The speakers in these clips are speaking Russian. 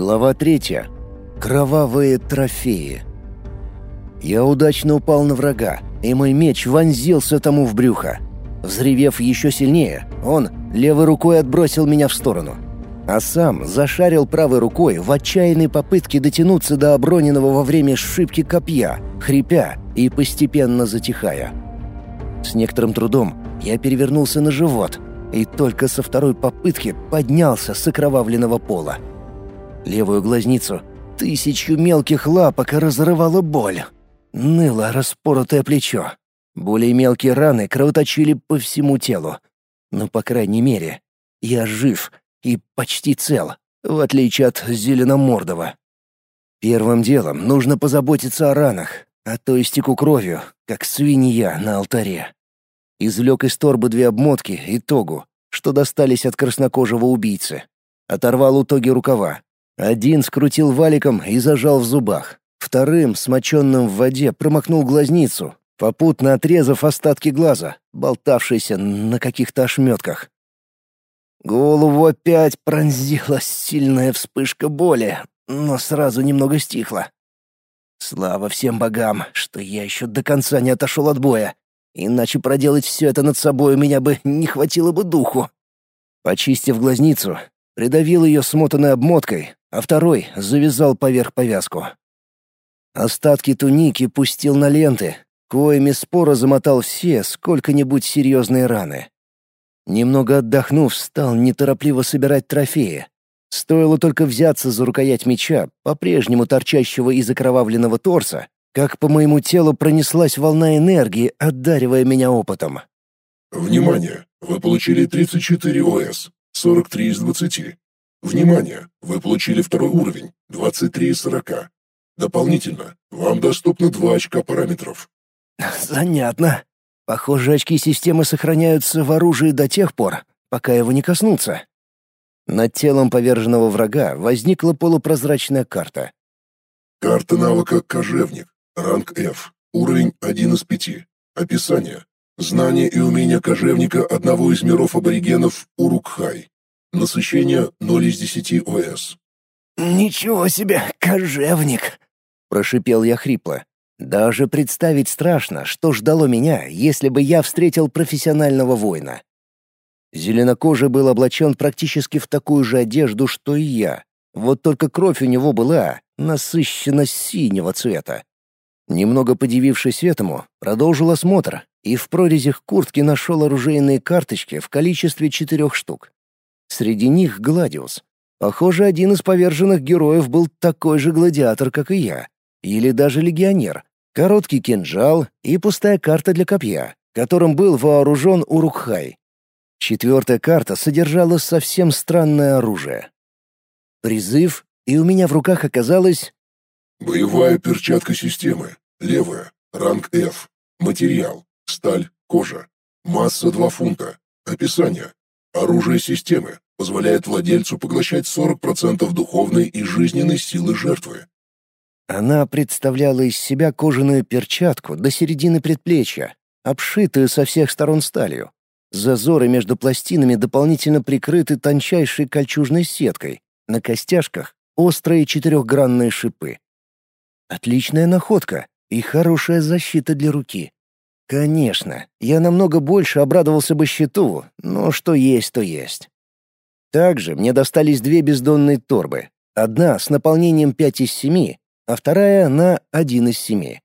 Глава третья. Кровавые трофеи. Я удачно упал на врага, и мой меч вонзился тому в брюхо. Взревев еще сильнее, он левой рукой отбросил меня в сторону. А сам зашарил правой рукой в отчаянной попытке дотянуться до оброненного во время сшибки копья, хрипя и постепенно затихая. С некоторым трудом я перевернулся на живот и только со второй попытки поднялся с окровавленного пола. Левую глазницу тысячу мелких лапок разрывала боль. Ныло распоротое плечо. Более мелкие раны кровоточили по всему телу. Но, по крайней мере, я жив и почти цел, в отличие от Зеленомордова. Первым делом нужно позаботиться о ранах, а то истеку кровью, как свинья на алтаре. Извлек из торбы две обмотки и тогу, что достались от краснокожего убийцы. Оторвал у тоги рукава, один скрутил валиком и зажал в зубах. Вторым, смоченным в воде, промокнул глазницу, попутно отрезав остатки глаза, болтавшиеся на каких-то ошметках. Голову опять пронзила сильная вспышка боли, но сразу немного стихла. Слава всем богам, что я еще до конца не отошел от боя, иначе проделать все это над собой у меня бы не хватило бы духу. Почистив глазницу, придавил ее смотанной обмоткой, а второй завязал поверх повязку. Остатки туники пустил на ленты, коими споро замотал все сколько-нибудь серьезные раны. Немного отдохнув, стал неторопливо собирать трофеи. Стоило только взяться за рукоять меча, по-прежнему торчащего из окровавленного торса, как по моему телу пронеслась волна энергии, одаривая меня опытом. «Внимание! Вы получили 34 ОС, 43 из 20. Внимание! Вы получили второй уровень, 23 из 40. Дополнительно, вам доступно 2 очка параметров. Занятно. Похоже, очки системы сохраняются в оружии до тех пор, пока его не коснутся. Над телом поверженного врага возникла полупрозрачная карта. Карта навыка «Кожевник», ранг F, уровень 1 из 5. Описание. Знание и умение кожевника одного из миров аборигенов Урукхай. Насыщение 0 из 10 ОС. «Ничего себе, кожевник!» — прошипел я хрипло. Даже представить страшно, что ждало меня, если бы я встретил профессионального воина. Зеленокожий был облачен практически в такую же одежду, что и я. Вот только кровь у него была насыщенно синего цвета. Немного подивившись этому, продолжил осмотр и в прорезях куртки нашел оружейные карточки в количестве четырех штук. Среди них Гладиус. Похоже, один из поверженных героев был такой же гладиатор, как и я. Или даже легионер. Короткий кинжал и пустая карта для копья, которым был вооружен Урукхай. Четвертая карта содержала совсем странное оружие. Призыв, и у меня в руках оказалось... Боевая перчатка системы. Левая. Ранг F. Материал. Сталь. Кожа. Масса 2 фунта. Описание. Оружие системы позволяет владельцу поглощать 40% духовной и жизненной силы жертвы. Она представляла из себя кожаную перчатку до середины предплечья, обшитую со всех сторон сталью. Зазоры между пластинами дополнительно прикрыты тончайшей кольчужной сеткой, на костяшках острые четырехгранные шипы. Отличная находка и хорошая защита для руки. Конечно, я намного больше обрадовался бы щиту, но что есть, то есть. Также мне достались две бездонные торбы. Одна с наполнением 5 из 7, а вторая на 1 из 7.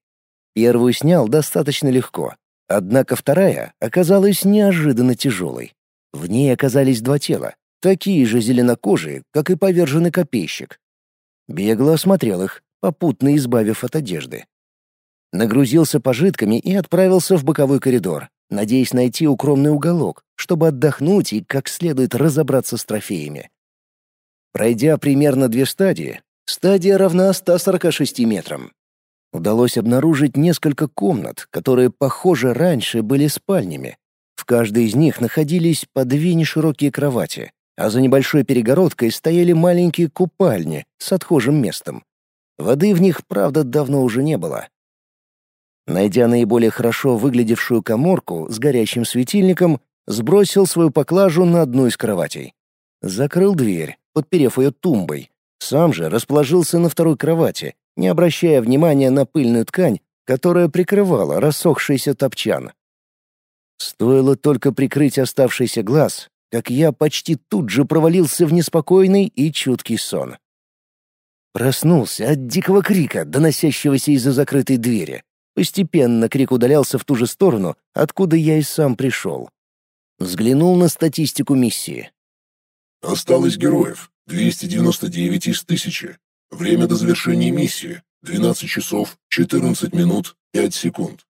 Первую снял достаточно легко, однако вторая оказалась неожиданно тяжелой. В ней оказались два тела, такие же зеленокожие, как и поверженный копейщик. Бегло осмотрел их, попутно избавив от одежды. Нагрузился пожитками и отправился в боковой коридор, надеясь найти укромный уголок, чтобы отдохнуть и как следует разобраться с трофеями. Пройдя примерно две стадии, стадия равна 146 метрам. Удалось обнаружить несколько комнат, которые, похоже, раньше были спальнями. В каждой из них находились по две неширокие кровати, а за небольшой перегородкой стояли маленькие купальни с отхожим местом. Воды в них, правда, давно уже не было. Найдя наиболее хорошо выглядевшую коморку с горящим светильником, сбросил свою поклажу на одну из кроватей. Закрыл дверь, подперев ее тумбой. Сам же расположился на второй кровати, не обращая внимания на пыльную ткань, которая прикрывала рассохшийся топчан. Стоило только прикрыть оставшийся глаз, как я почти тут же провалился в неспокойный и чуткий сон. Проснулся от дикого крика, доносящегося из-за закрытой двери. Постепенно крик удалялся в ту же сторону, откуда я и сам пришел. Взглянул на статистику миссии. Осталось героев 299 из 1000. Время до завершения миссии 12 часов 14 минут 5 секунд.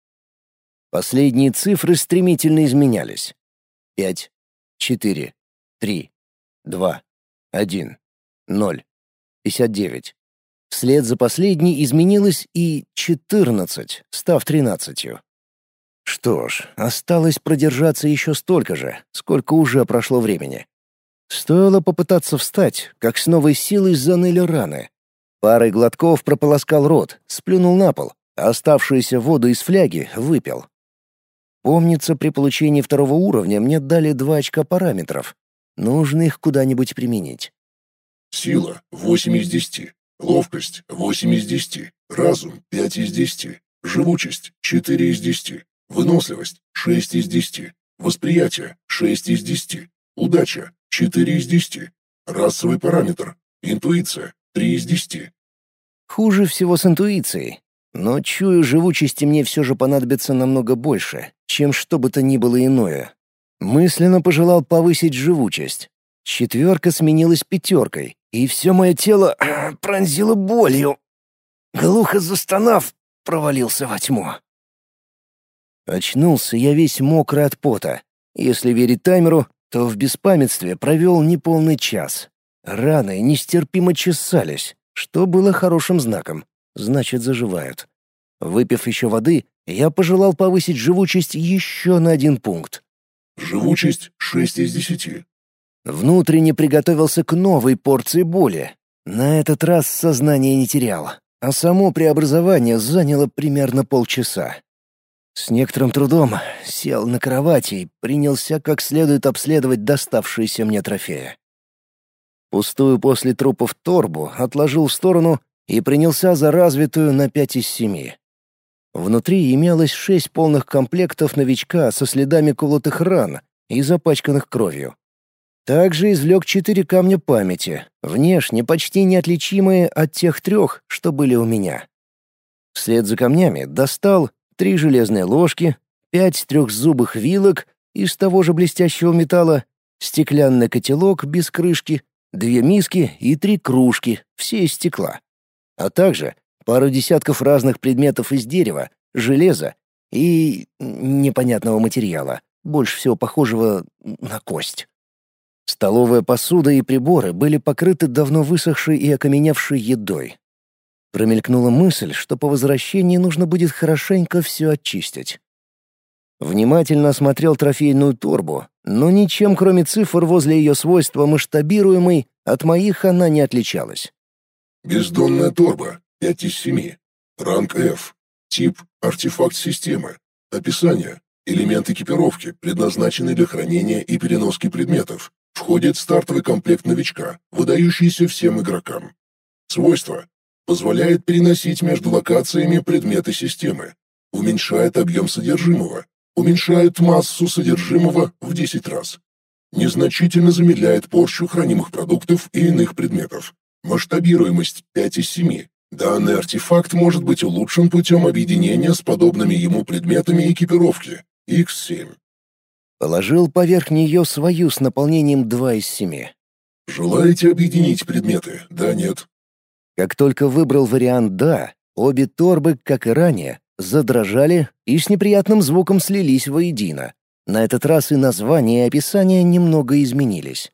Последние цифры стремительно изменялись. Пять, четыре, три, два, один, ноль, пятьдесят девять. Вслед за последней изменилось и четырнадцать, став тринадцатью. Что ж, осталось продержаться еще столько же, сколько уже прошло времени. Стоило попытаться встать, как с новой силой заныли раны. Парой глотков прополоскал рот, сплюнул на пол, а оставшуюся воду из фляги выпил. Помнится, при получении второго уровня мне дали два очка параметров. Нужно их куда-нибудь применить. Сила — 8 из 10. Ловкость — 8 из 10. Разум — 5 из 10. Живучесть — 4 из 10. Выносливость — 6 из 10. Восприятие — 6 из 10. Удача — 4 из 10. Расовый параметр — интуиция — 3 из 10. Хуже всего с интуицией. Но, чую, живучести мне все же понадобится намного больше, чем что бы то ни было иное. Мысленно пожелал повысить живучесть. Четверка сменилась пятеркой, и все мое тело пронзило болью. Глухо застонав, провалился во тьму. Очнулся я весь мокрый от пота. Если верить таймеру, то в беспамятстве провел неполный час. Раны нестерпимо чесались, что было хорошим знаком значит заживают. Выпив еще воды, я пожелал повысить живучесть еще на один пункт. Живучесть 6 из 10. Внутренне приготовился к новой порции боли. На этот раз сознание не терял, а само преобразование заняло примерно полчаса. С некоторым трудом сел на кровати и принялся как следует обследовать доставшиеся мне трофеи. Пустую после трупов торбу отложил в сторону и принялся за развитую на пять из семи. Внутри имелось шесть полных комплектов новичка со следами колотых ран и запачканных кровью. Также извлек четыре камня памяти, внешне почти неотличимые от тех трех, что были у меня. Вслед за камнями достал три железные ложки, пять трехзубых вилок из того же блестящего металла, стеклянный котелок без крышки, две миски и три кружки, все из стекла а также пару десятков разных предметов из дерева, железа и непонятного материала, больше всего похожего на кость. Столовая посуда и приборы были покрыты давно высохшей и окаменевшей едой. Промелькнула мысль, что по возвращении нужно будет хорошенько все очистить. Внимательно осмотрел трофейную торбу, но ничем, кроме цифр возле ее свойства масштабируемой, от моих она не отличалась. Бездонная торба, 5 из 7. Ранг F. Тип – артефакт системы. Описание. Элемент экипировки, предназначенный для хранения и переноски предметов. Входит стартовый комплект новичка, выдающийся всем игрокам. Свойства. Позволяет переносить между локациями предметы системы. Уменьшает объем содержимого. Уменьшает массу содержимого в 10 раз. Незначительно замедляет порчу хранимых продуктов и иных предметов. Масштабируемость 5 из 7. Данный артефакт может быть улучшен путем объединения с подобными ему предметами экипировки. X7. Положил поверх нее свою с наполнением 2 из 7. Желаете объединить предметы? Да, нет. Как только выбрал вариант «да», обе торбы, как и ранее, задрожали и с неприятным звуком слились воедино. На этот раз и название и описание немного изменились.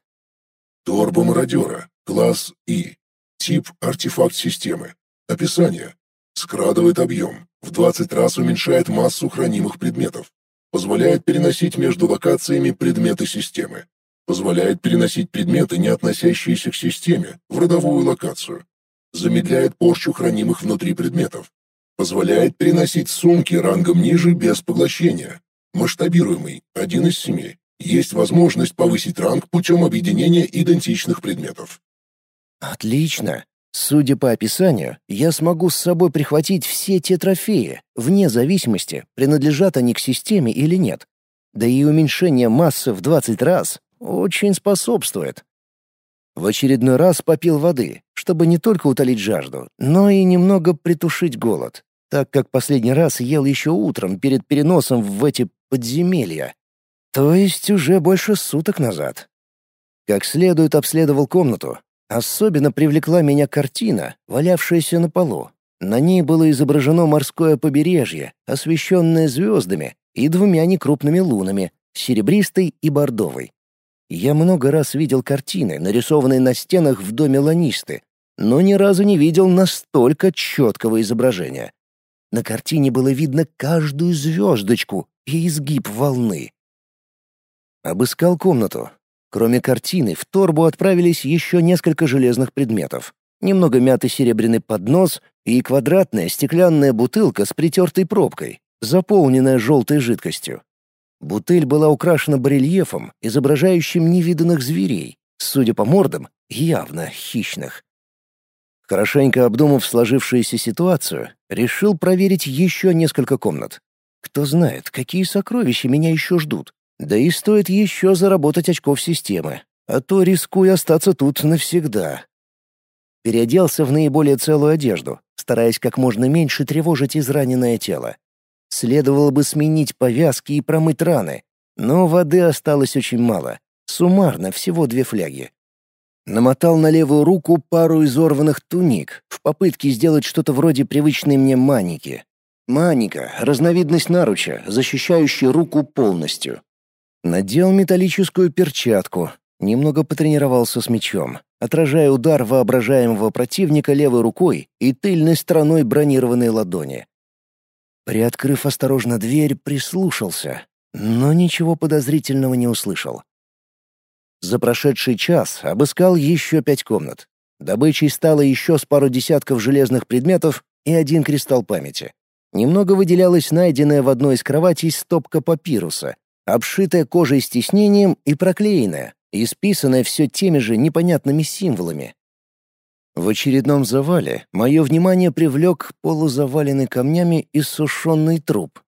Торба мародера. Класс И. Тип – артефакт системы. Описание. Скрадывает объем. В 20 раз уменьшает массу хранимых предметов. Позволяет переносить между локациями предметы системы. Позволяет переносить предметы, не относящиеся к системе, в родовую локацию. Замедляет порчу хранимых внутри предметов. Позволяет переносить сумки рангом ниже без поглощения. Масштабируемый, один из семи. Есть возможность повысить ранг путем объединения идентичных предметов. Отлично. Судя по описанию, я смогу с собой прихватить все те трофеи, вне зависимости, принадлежат они к системе или нет. Да и уменьшение массы в 20 раз очень способствует. В очередной раз попил воды, чтобы не только утолить жажду, но и немного притушить голод, так как последний раз ел еще утром перед переносом в эти подземелья. То есть уже больше суток назад. Как следует обследовал комнату, Особенно привлекла меня картина, валявшаяся на полу. На ней было изображено морское побережье, освещенное звездами и двумя некрупными лунами, серебристой и бордовой. Я много раз видел картины, нарисованные на стенах в доме Ланисты, но ни разу не видел настолько четкого изображения. На картине было видно каждую звездочку и изгиб волны. Обыскал комнату, Кроме картины, в торбу отправились еще несколько железных предметов. Немного мятый серебряный поднос и квадратная стеклянная бутылка с притертой пробкой, заполненная желтой жидкостью. Бутыль была украшена барельефом, изображающим невиданных зверей, судя по мордам, явно хищных. Хорошенько обдумав сложившуюся ситуацию, решил проверить еще несколько комнат. Кто знает, какие сокровища меня еще ждут. Да и стоит еще заработать очков системы, а то рискую остаться тут навсегда. Переоделся в наиболее целую одежду, стараясь как можно меньше тревожить израненное тело. Следовало бы сменить повязки и промыть раны, но воды осталось очень мало, суммарно всего две фляги. Намотал на левую руку пару изорванных туник в попытке сделать что-то вроде привычной мне маники. Маника — разновидность наруча, защищающая руку полностью. Надел металлическую перчатку, немного потренировался с мечом, отражая удар воображаемого противника левой рукой и тыльной стороной бронированной ладони. Приоткрыв осторожно дверь, прислушался, но ничего подозрительного не услышал. За прошедший час обыскал еще пять комнат. Добычей стало еще с пару десятков железных предметов и один кристалл памяти. Немного выделялась найденная в одной из кроватей стопка папируса, обшитая кожей с тиснением и проклеенная, исписанная все теми же непонятными символами. В очередном завале мое внимание привлек полузаваленный камнями иссушенный труп.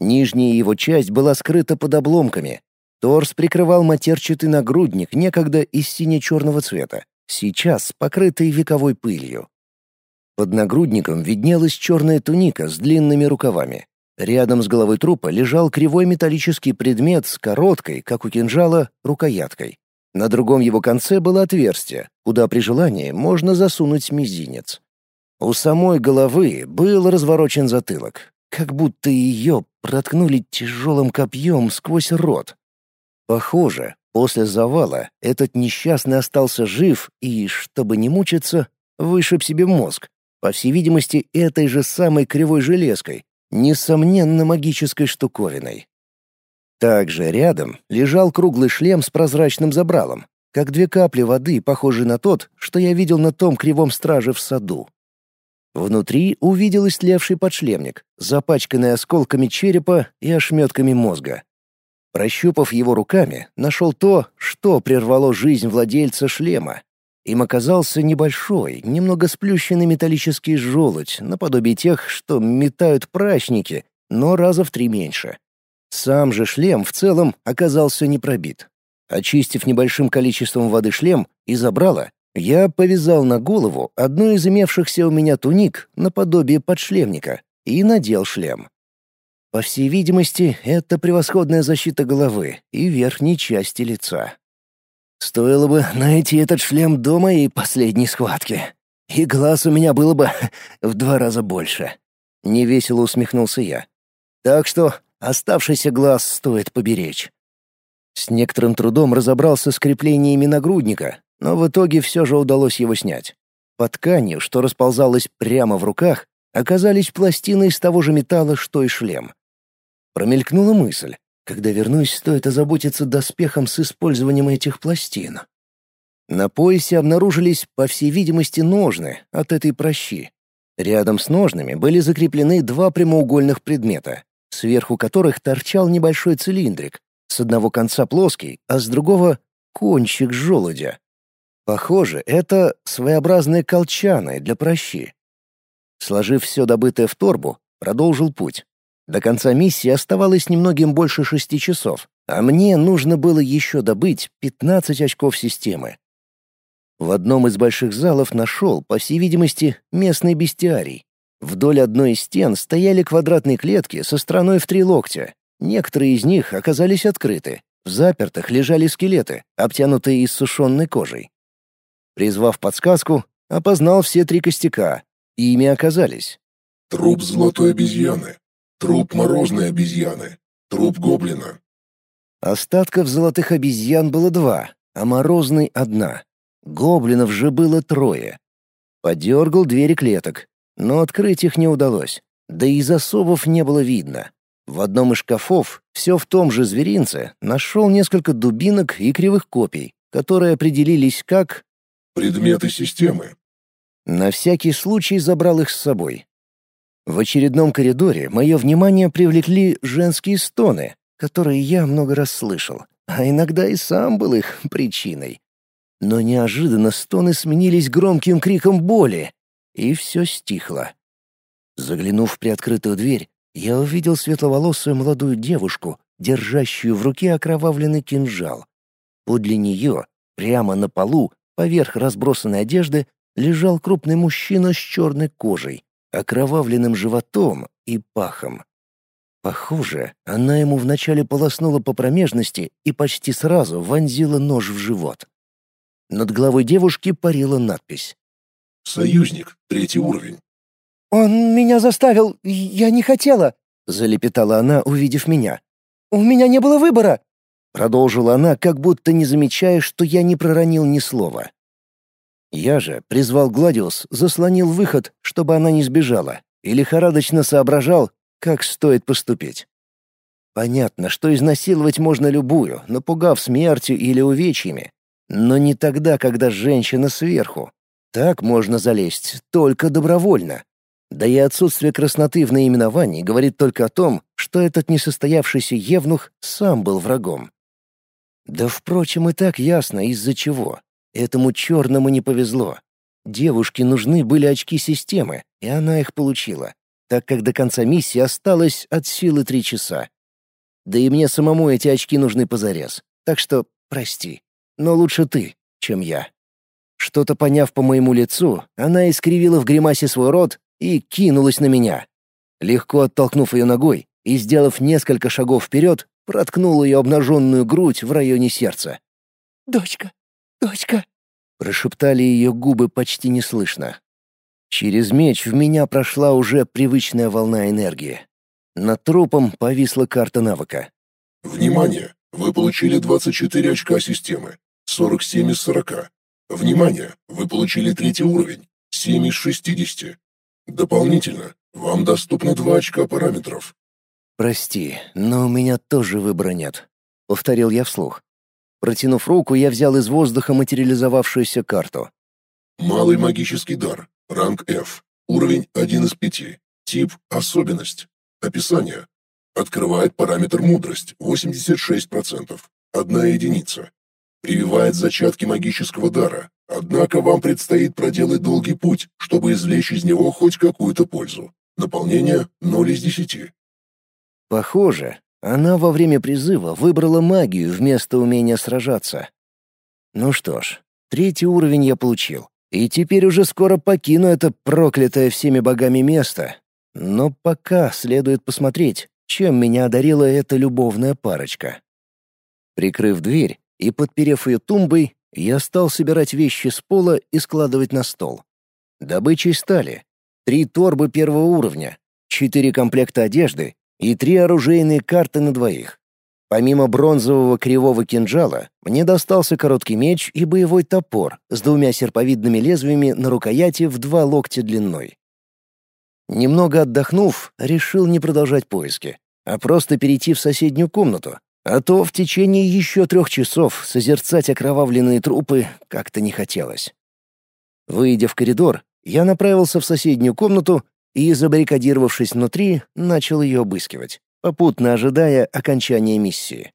Нижняя его часть была скрыта под обломками. Торс прикрывал матерчатый нагрудник некогда из сине-черного цвета, сейчас покрытый вековой пылью. Под нагрудником виднелась черная туника с длинными рукавами. Рядом с головой трупа лежал кривой металлический предмет с короткой, как у кинжала, рукояткой. На другом его конце было отверстие, куда при желании можно засунуть мизинец. У самой головы был разворочен затылок, как будто ее проткнули тяжелым копьем сквозь рот. Похоже, после завала этот несчастный остался жив и, чтобы не мучиться, вышиб себе мозг, по всей видимости, этой же самой кривой железкой, несомненно магической штуковиной. Также рядом лежал круглый шлем с прозрачным забралом, как две капли воды, похожие на тот, что я видел на том кривом страже в саду. Внутри увидел истлевший подшлемник, запачканный осколками черепа и ошметками мозга. Прощупав его руками, нашел то, что прервало жизнь владельца шлема, им оказался небольшой, немного сплющенный металлический желудь, наподобие тех, что метают прачники, но раза в три меньше. Сам же шлем в целом оказался не пробит. Очистив небольшим количеством воды шлем и забрала, я повязал на голову одну из имевшихся у меня туник наподобие подшлемника и надел шлем. По всей видимости, это превосходная защита головы и верхней части лица. Стоило бы найти этот шлем до моей последней схватки. И глаз у меня было бы в два раза больше. Невесело усмехнулся я. Так что оставшийся глаз стоит поберечь. С некоторым трудом разобрался с креплениями нагрудника, но в итоге все же удалось его снять. Под тканью, что расползалась прямо в руках, оказались пластины из того же металла, что и шлем. Промелькнула мысль, когда вернусь, стоит озаботиться доспехом с использованием этих пластин. На поясе обнаружились, по всей видимости, ножны от этой прощи. Рядом с ножными были закреплены два прямоугольных предмета, сверху которых торчал небольшой цилиндрик, с одного конца плоский, а с другого — кончик желудя. Похоже, это своеобразные колчаны для прощи. Сложив все добытое в торбу, продолжил путь. До конца миссии оставалось немногим больше шести часов, а мне нужно было еще добыть 15 очков системы. В одном из больших залов нашел, по всей видимости, местный бестиарий. Вдоль одной из стен стояли квадратные клетки со стороной в три локтя. Некоторые из них оказались открыты. В запертых лежали скелеты, обтянутые иссушенной кожей. Призвав подсказку, опознал все три костяка. И ими оказались. Труп золотой обезьяны. Труп морозной обезьяны. Труп гоблина. Остатков золотых обезьян было два, а морозной — одна. Гоблинов же было трое. Подергал двери клеток, но открыть их не удалось. Да и засовов не было видно. В одном из шкафов, все в том же зверинце, нашел несколько дубинок и кривых копий, которые определились как... «Предметы системы». На всякий случай забрал их с собой. В очередном коридоре мое внимание привлекли женские стоны, которые я много раз слышал, а иногда и сам был их причиной. Но неожиданно стоны сменились громким криком боли, и все стихло. Заглянув в приоткрытую дверь, я увидел светловолосую молодую девушку, держащую в руке окровавленный кинжал. Подле нее, прямо на полу, поверх разбросанной одежды, лежал крупный мужчина с черной кожей, окровавленным животом и пахом. Похоже, она ему вначале полоснула по промежности и почти сразу вонзила нож в живот. Над головой девушки парила надпись. «Союзник, третий уровень». «Он меня заставил, я не хотела», — залепетала она, увидев меня. «У меня не было выбора», — продолжила она, как будто не замечая, что я не проронил ни слова. Я же призвал Гладиус, заслонил выход, чтобы она не сбежала, и лихорадочно соображал, как стоит поступить. Понятно, что изнасиловать можно любую, напугав смертью или увечьями, но не тогда, когда женщина сверху. Так можно залезть только добровольно. Да и отсутствие красноты в наименовании говорит только о том, что этот несостоявшийся евнух сам был врагом. Да, впрочем, и так ясно, из-за чего. Этому черному не повезло. Девушке нужны были очки системы, и она их получила, так как до конца миссии осталось от силы три часа. Да и мне самому эти очки нужны позарез, так что прости но лучше ты, чем я». Что-то поняв по моему лицу, она искривила в гримасе свой рот и кинулась на меня. Легко оттолкнув ее ногой и сделав несколько шагов вперед, проткнул ее обнаженную грудь в районе сердца. «Дочка, дочка!» — прошептали ее губы почти неслышно. Через меч в меня прошла уже привычная волна энергии. Над трупом повисла карта навыка. «Внимание! Вы получили 24 очка системы. 47 из 40. Внимание! Вы получили третий уровень. 7 из 60. Дополнительно, вам доступно 2 очка параметров. «Прости, но у меня тоже выбора нет», — повторил я вслух. Протянув руку, я взял из воздуха материализовавшуюся карту. «Малый магический дар. Ранг F. Уровень 1 из 5. Тип «Особенность». Описание. Открывает параметр «Мудрость» 86%. Одна единица прививает зачатки магического дара, однако вам предстоит проделать долгий путь, чтобы извлечь из него хоть какую-то пользу. Наполнение 0 из 10. Похоже, она во время призыва выбрала магию вместо умения сражаться. Ну что ж, третий уровень я получил. И теперь уже скоро покину это проклятое всеми богами место. Но пока следует посмотреть, чем меня одарила эта любовная парочка. Прикрыв дверь, и, подперев ее тумбой, я стал собирать вещи с пола и складывать на стол. Добычей стали три торбы первого уровня, четыре комплекта одежды и три оружейные карты на двоих. Помимо бронзового кривого кинжала, мне достался короткий меч и боевой топор с двумя серповидными лезвиями на рукояти в два локтя длиной. Немного отдохнув, решил не продолжать поиски, а просто перейти в соседнюю комнату, а то в течение еще трех часов созерцать окровавленные трупы как-то не хотелось. Выйдя в коридор, я направился в соседнюю комнату и, забаррикадировавшись внутри, начал ее обыскивать, попутно ожидая окончания миссии.